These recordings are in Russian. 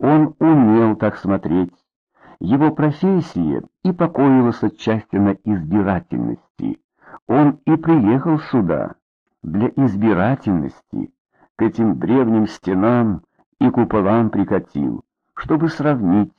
Он умел так смотреть. Его профессия и покоилась отчасти на избирательности. Он и приехал сюда для избирательности, к этим древним стенам и куполам прикатил, чтобы сравнить,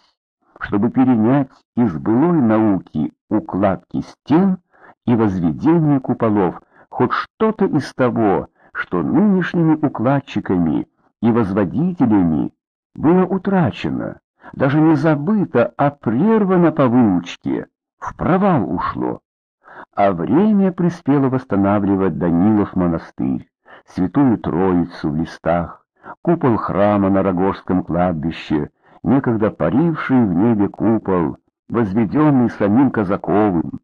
чтобы перенять из былой науки укладки стен и возведение куполов хоть что-то из того, что нынешними укладчиками и возводителями было утрачено, даже не забыто, а прервано по выучке, в провал ушло. А время приспело восстанавливать Данилов монастырь, Святую Троицу в листах, купол храма на Рогожском кладбище, некогда паривший в небе купол, возведенный самим Казаковым.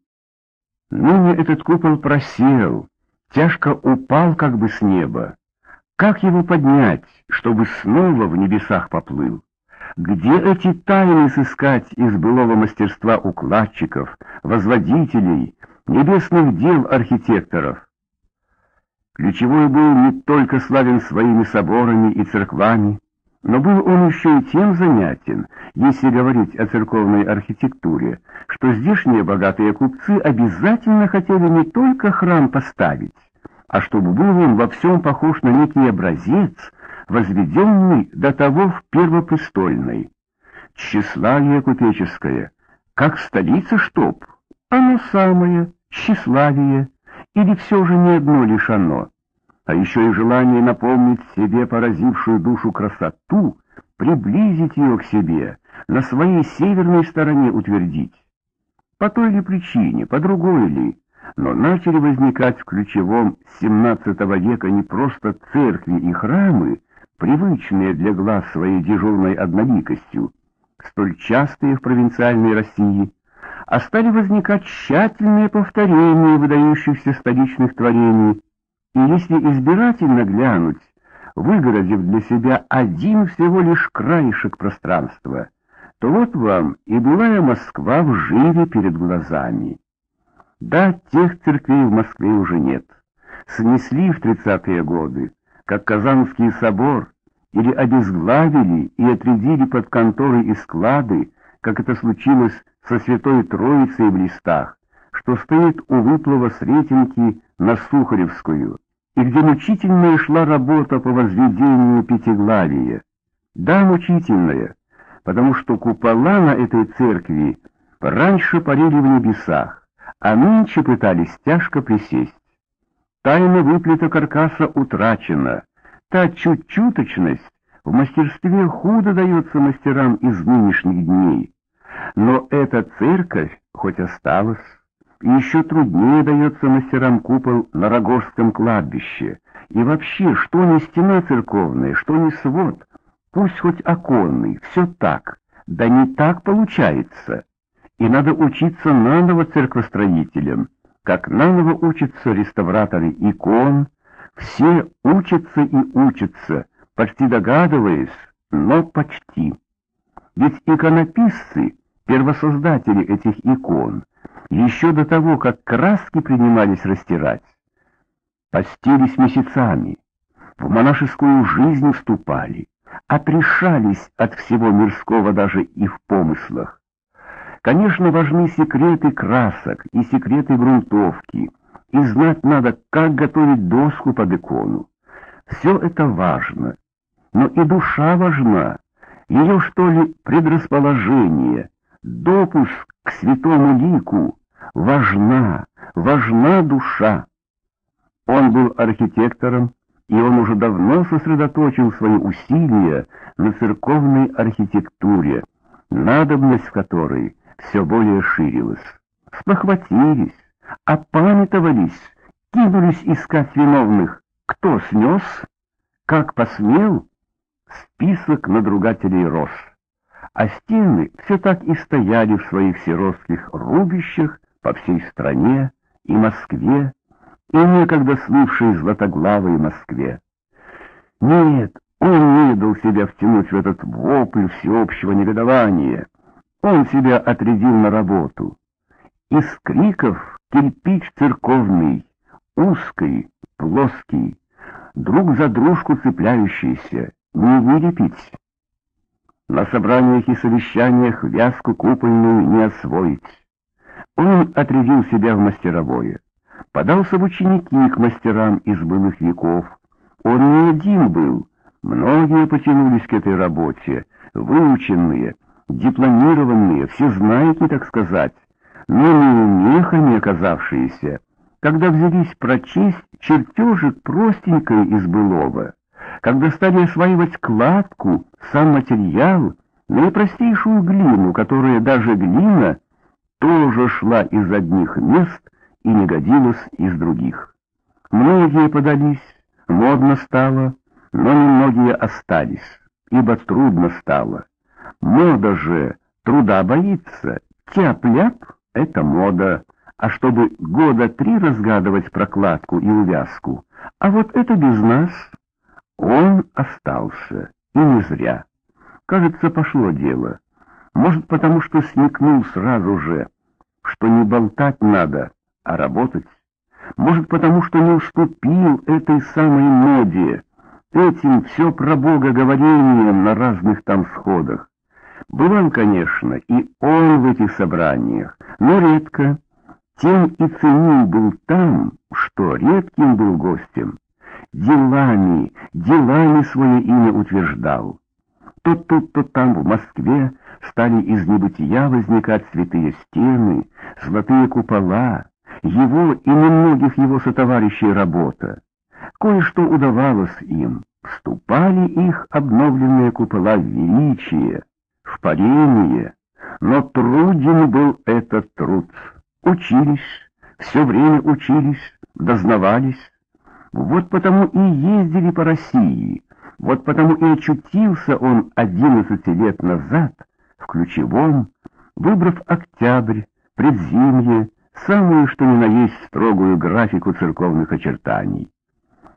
Ныне этот купол просел, тяжко упал как бы с неба. Как его поднять, чтобы снова в небесах поплыл? Где эти тайны сыскать из былого мастерства укладчиков, возводителей, небесных дел архитекторов? Ключевой был не только славен своими соборами и церквами, но был он еще и тем занятен, если говорить о церковной архитектуре, что здешние богатые купцы обязательно хотели не только храм поставить, а чтобы был он во всем похож на некий образец, возведенный до того в Первопрестольной. Тщеславие купеческое, как столица чтоб, оно самое, тщеславие, или все же не одно лишь оно, а еще и желание напомнить себе поразившую душу красоту, приблизить ее к себе, на своей северной стороне утвердить. По той ли причине, по другой ли, но начали возникать в ключевом XVII века не просто церкви и храмы, привычные для глаз своей дежурной одноликостью, столь частые в провинциальной России, а стали возникать тщательные повторения выдающихся столичных творений, и если избирательно глянуть, выгородив для себя один всего лишь краешек пространства, то вот вам и былая Москва в живе перед глазами. Да, тех церквей в Москве уже нет. Снесли в тридцатые годы, как Казанский собор, или обезглавили и отрядили под конторы и склады, как это случилось со Святой Троицей в листах, что стоит у выплава Сретенки на Сухаревскую, и где мучительная шла работа по возведению Пятиглавия. Да, мучительная, потому что купола на этой церкви раньше парили в небесах, а нынче пытались тяжко присесть. Тайна выплета каркаса утрачена, та чуть-чуточность в мастерстве худо дается мастерам из нынешних дней. Но эта церковь хоть осталась, еще труднее дается мастерам купол на Рогожском кладбище. И вообще, что не стена церковная, что не свод, пусть хоть оконный, все так, да не так получается. И надо учиться наново церквостроителям, как наново учатся реставраторы икон, все учатся и учатся, почти догадываясь, но почти. Ведь иконописцы, первосоздатели этих икон, еще до того, как краски принимались растирать, постились месяцами, в монашескую жизнь вступали, отрешались от всего мирского даже и в помыслах. Конечно, важны секреты красок и секреты грунтовки, и знать надо, как готовить доску под икону. Все это важно, но и душа важна, ее, что ли, предрасположение, допуск к святому лику, важна, важна душа. Он был архитектором, и он уже давно сосредоточил свои усилия на церковной архитектуре, надобность в которой все более ширилась. Спохватились, опамятовались, кинулись искать виновных. Кто снес? Как посмел? Список надругателей рос. А стены все так и стояли в своих сиротских рубищах по всей стране и Москве, и некогда слывшей златоглавой Москве. Нет, он не дал себя втянуть в этот вопль всеобщего негодования. Он себя отрядил на работу. Из криков кирпич церковный, узкий, плоский, друг за дружку цепляющийся, не вылепить. На собраниях и совещаниях вязку купольную не освоить. Он отрядил себя в мастеровое, подался в ученики к мастерам из былых веков. Он не один был, многие потянулись к этой работе, выученные, дипломированные, все знаете, так сказать, но неумехами оказавшиеся, когда взялись прочесть чертежик простенькой из былого, когда стали осваивать кладку, сам материал, наипростейшую глину, которая даже глина тоже шла из одних мест и не годилась из других. Многие подались, модно стало, но немногие остались, ибо трудно стало. Мода же труда боится, тяп-ляп — это мода, а чтобы года три разгадывать прокладку и увязку, а вот это без нас. Он остался, и не зря. Кажется, пошло дело. Может, потому что смекнул сразу же, что не болтать надо, а работать. Может, потому что не уступил этой самой моде, этим все про Бога говорением на разных там сходах. Бывал, конечно, и он в этих собраниях, но редко. Тем и ценил был там, что редким был гостем. Делами, делами свое имя утверждал. То тут, то там, в Москве, стали из небытия возникать святые стены, золотые купола, его и немногих его сотоварищей работа. Кое-что удавалось им, вступали их обновленные купола в величие, в парение, но труден был этот труд. Учились, все время учились, дознавались. Вот потому и ездили по России, вот потому и очутился он одиннадцати лет назад в ключевом, выбрав октябрь, предзимье, самую что ни на есть строгую графику церковных очертаний.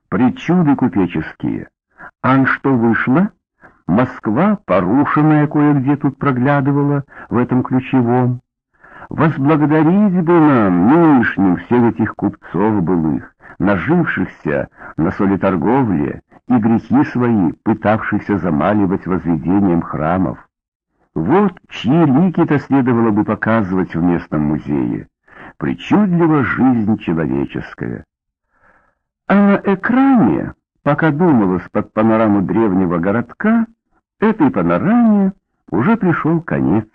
Причуды купеческие. Ан что вышло? Москва, порушенная кое-где тут проглядывала в этом ключевом. Возблагодарить бы нам нынешним всех этих купцов былых, нажившихся на солиторговле и грехи свои, пытавшихся замаливать возведением храмов. Вот чьи лики-то следовало бы показывать в местном музее. Причудлива жизнь человеческая. А на экране, пока думалось под панораму древнего городка, этой панораме уже пришел конец.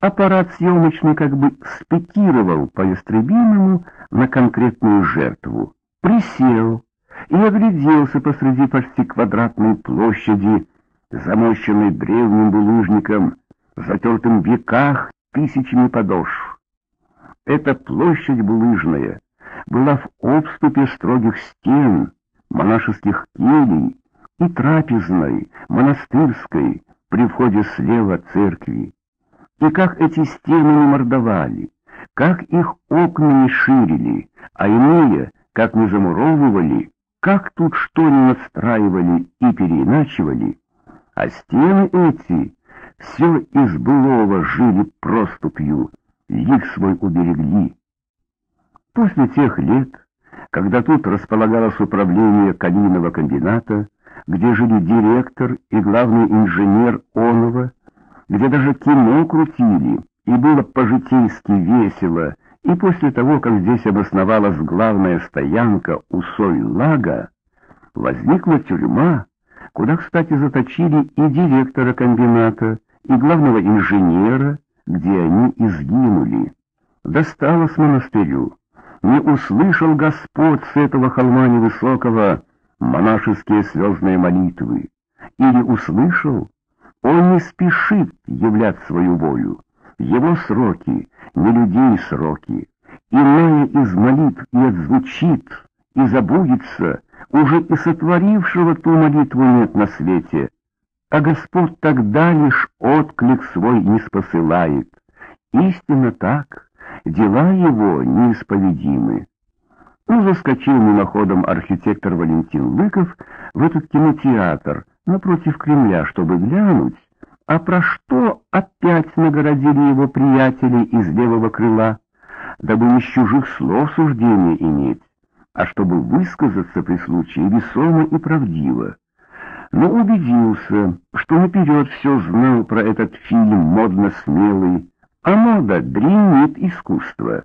Аппарат съемочный как бы спикировал по истребиному на конкретную жертву, присел и огляделся посреди почти квадратной площади, замощенной древним булыжником, затертым в веках тысячами подошв. Эта площадь булыжная была в обступе строгих стен, монашеских келей и трапезной, монастырской, при входе слева церкви. И как эти стены не мордовали, как их окна не ширили, а иные, как не замуровывали, как тут что не настраивали и переиначивали, а стены эти все из былого жили проступью, лик свой уберегли. После тех лет, когда тут располагалось управление калийного комбината, где жили директор и главный инженер Онова, где даже кино крутили, и было по-житейски весело, и после того, как здесь обосновалась главная стоянка у Сой-Лага, возникла тюрьма, куда, кстати, заточили и директора комбината, и главного инженера, где они изгинули. Досталось монастырю. Не услышал Господь с этого холма невысокого монашеские слезные молитвы. Или услышал, он не спешит являть свою волю. Его сроки, не людей сроки. Иная из молитв и отзвучит, и забудется, уже и сотворившего ту молитву нет на свете. А Господь тогда лишь отклик свой не спосылает. Истинно так, дела его неисповедимы. Ну, заскочил мимоходом архитектор Валентин Лыков в этот кинотеатр, напротив Кремля, чтобы глянуть, а про что опять нагородили его приятели из левого крыла, дабы не чужих слов суждения иметь, а чтобы высказаться при случае весомо и правдиво. но убедился, что наперед все знал про этот фильм модно-смелый, а мода дрянит искусство.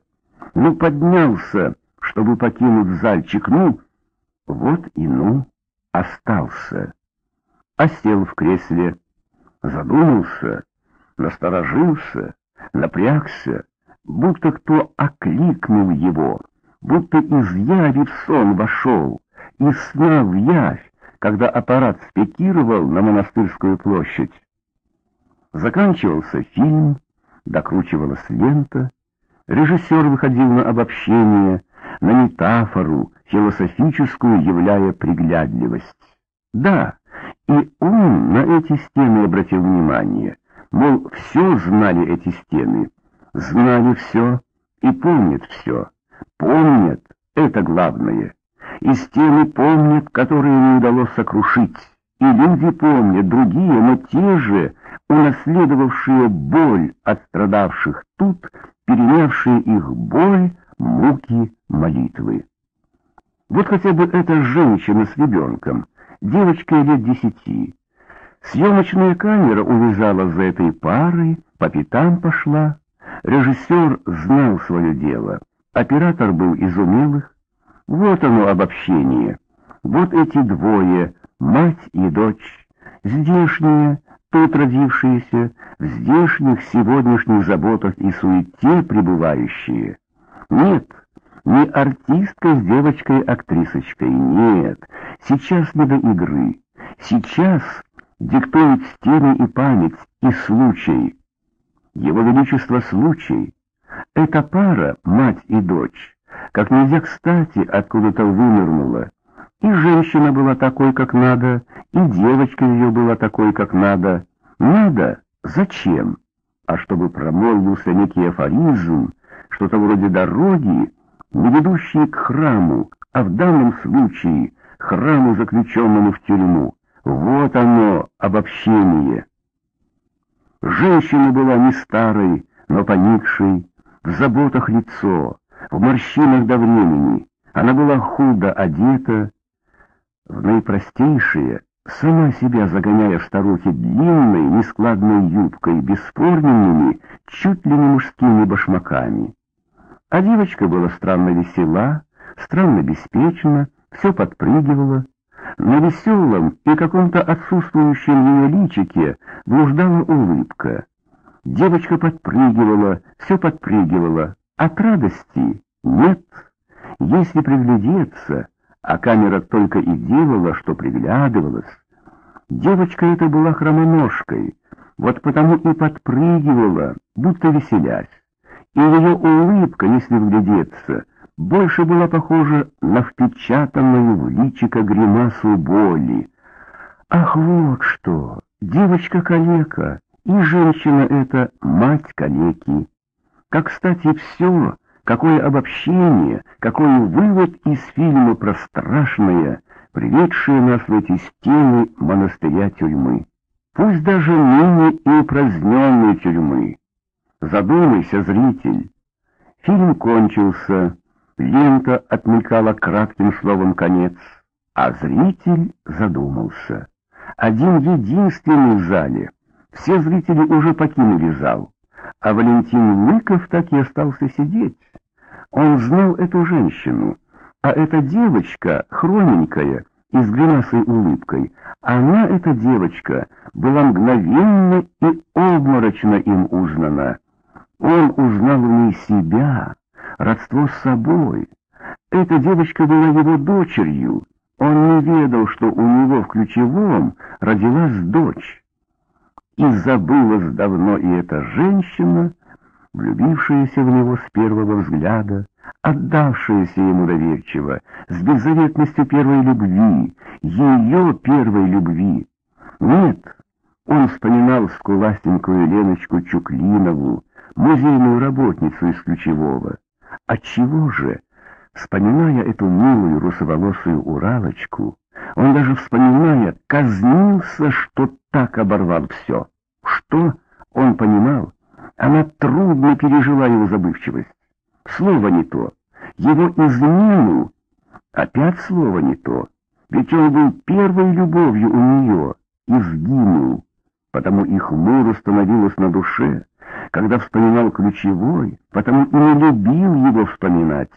Ну, поднялся, чтобы покинуть зальчик, ну, вот и ну, остался. Осел в кресле, задумался, насторожился, напрягся, будто кто окликнул его, будто из яви в сон вошел, из сна в явь, когда аппарат спикировал на монастырскую площадь. Заканчивался фильм, докручивалась лента, режиссер выходил на обобщение, на метафору, философическую являя приглядливость. Да, и он на эти стены обратил внимание, мол, все знали эти стены, знали все и помнят все, помнят, это главное. И стены помнят, которые не удалось сокрушить. И люди помнят, другие, но те же, унаследовавшие боль от страдавших тут, перенявшие их боль, муки, молитвы. Вот хотя бы эта женщина с ребенком, девочка лет десяти. Съемочная камера увязала за этой парой, по пятам пошла. Режиссер знал свое дело, оператор был из умелых, вот оно обобщение. Вот эти двое, мать и дочь, здешние, тут родившиеся, в здешних сегодняшних заботах и суете пребывающие. Нет, не артистка с девочкой-актрисочкой, нет, сейчас не до игры. Сейчас диктуют стены и память, и случай. Его Величество случай. Эта пара, мать и дочь, как нельзя кстати откуда-то вынырнула. И женщина была такой, как надо, и девочка ее была такой, как надо. Надо? Зачем? А чтобы промолвился некий афоризм, что-то вроде дороги, не ведущие к храму, а в данном случае храму, заключенному в тюрьму. Вот оно, обобщение. Женщина была не старой, но поникшей, в заботах лицо, в морщинах до времени. Она была худо одета, в наипростейшие, сама себя загоняя в старухи длинной, нескладной юбкой, бесформенными, чуть ли не мужскими башмаками. А девочка была странно весела, странно беспечна, все подпрыгивала. На веселом и каком-то отсутствующем ее личике блуждала улыбка. Девочка подпрыгивала, все подпрыгивала, от радости нет. Если приглядеться, а камера только и делала, что приглядывалась, девочка эта была хромоножкой, вот потому и подпрыгивала, будто веселясь. И ее улыбка, если вглядеться, больше была похожа на впечатанную в личико гримасу боли. Ах, вот что! Девочка-калека, и женщина эта мать калеки. Как, кстати, все, какое обобщение, какой вывод из фильма про страшное, приведшее нас в эти стены монастыря-тюрьмы. Пусть даже ныне и упраздненной тюрьмы. Задумайся, зритель. Фильм кончился, лента отмекала кратким словом конец, а зритель задумался. Один единственный в зале. Все зрители уже покинули зал а Валентин Лыков так и остался сидеть. Он знал эту женщину, а эта девочка, хроненькая, и с гримасой улыбкой, она, эта девочка, была мгновенно и обморочно им узнана. Он узнал в ней себя, родство с собой. Эта девочка была его дочерью. Он не ведал, что у него в ключевом родилась дочь. И забылась давно и эта женщина, влюбившаяся в него с первого взгляда, отдавшаяся ему доверчиво, с беззаветностью первой любви, ее первой любви. Нет, он вспоминал скуластенькую Леночку Чуклинову, музейную работницу из ключевого. Отчего же, вспоминая эту милую русоволосую уралочку, он даже вспоминая, казнился, что так оборвал все. Что? Он понимал. Она трудно пережила его забывчивость. Слово не то. Его измену. Опять слово не то. Ведь он был первой любовью у нее и потому и хмуро становилось на душе, когда вспоминал ключевой, потому и не любил его вспоминать.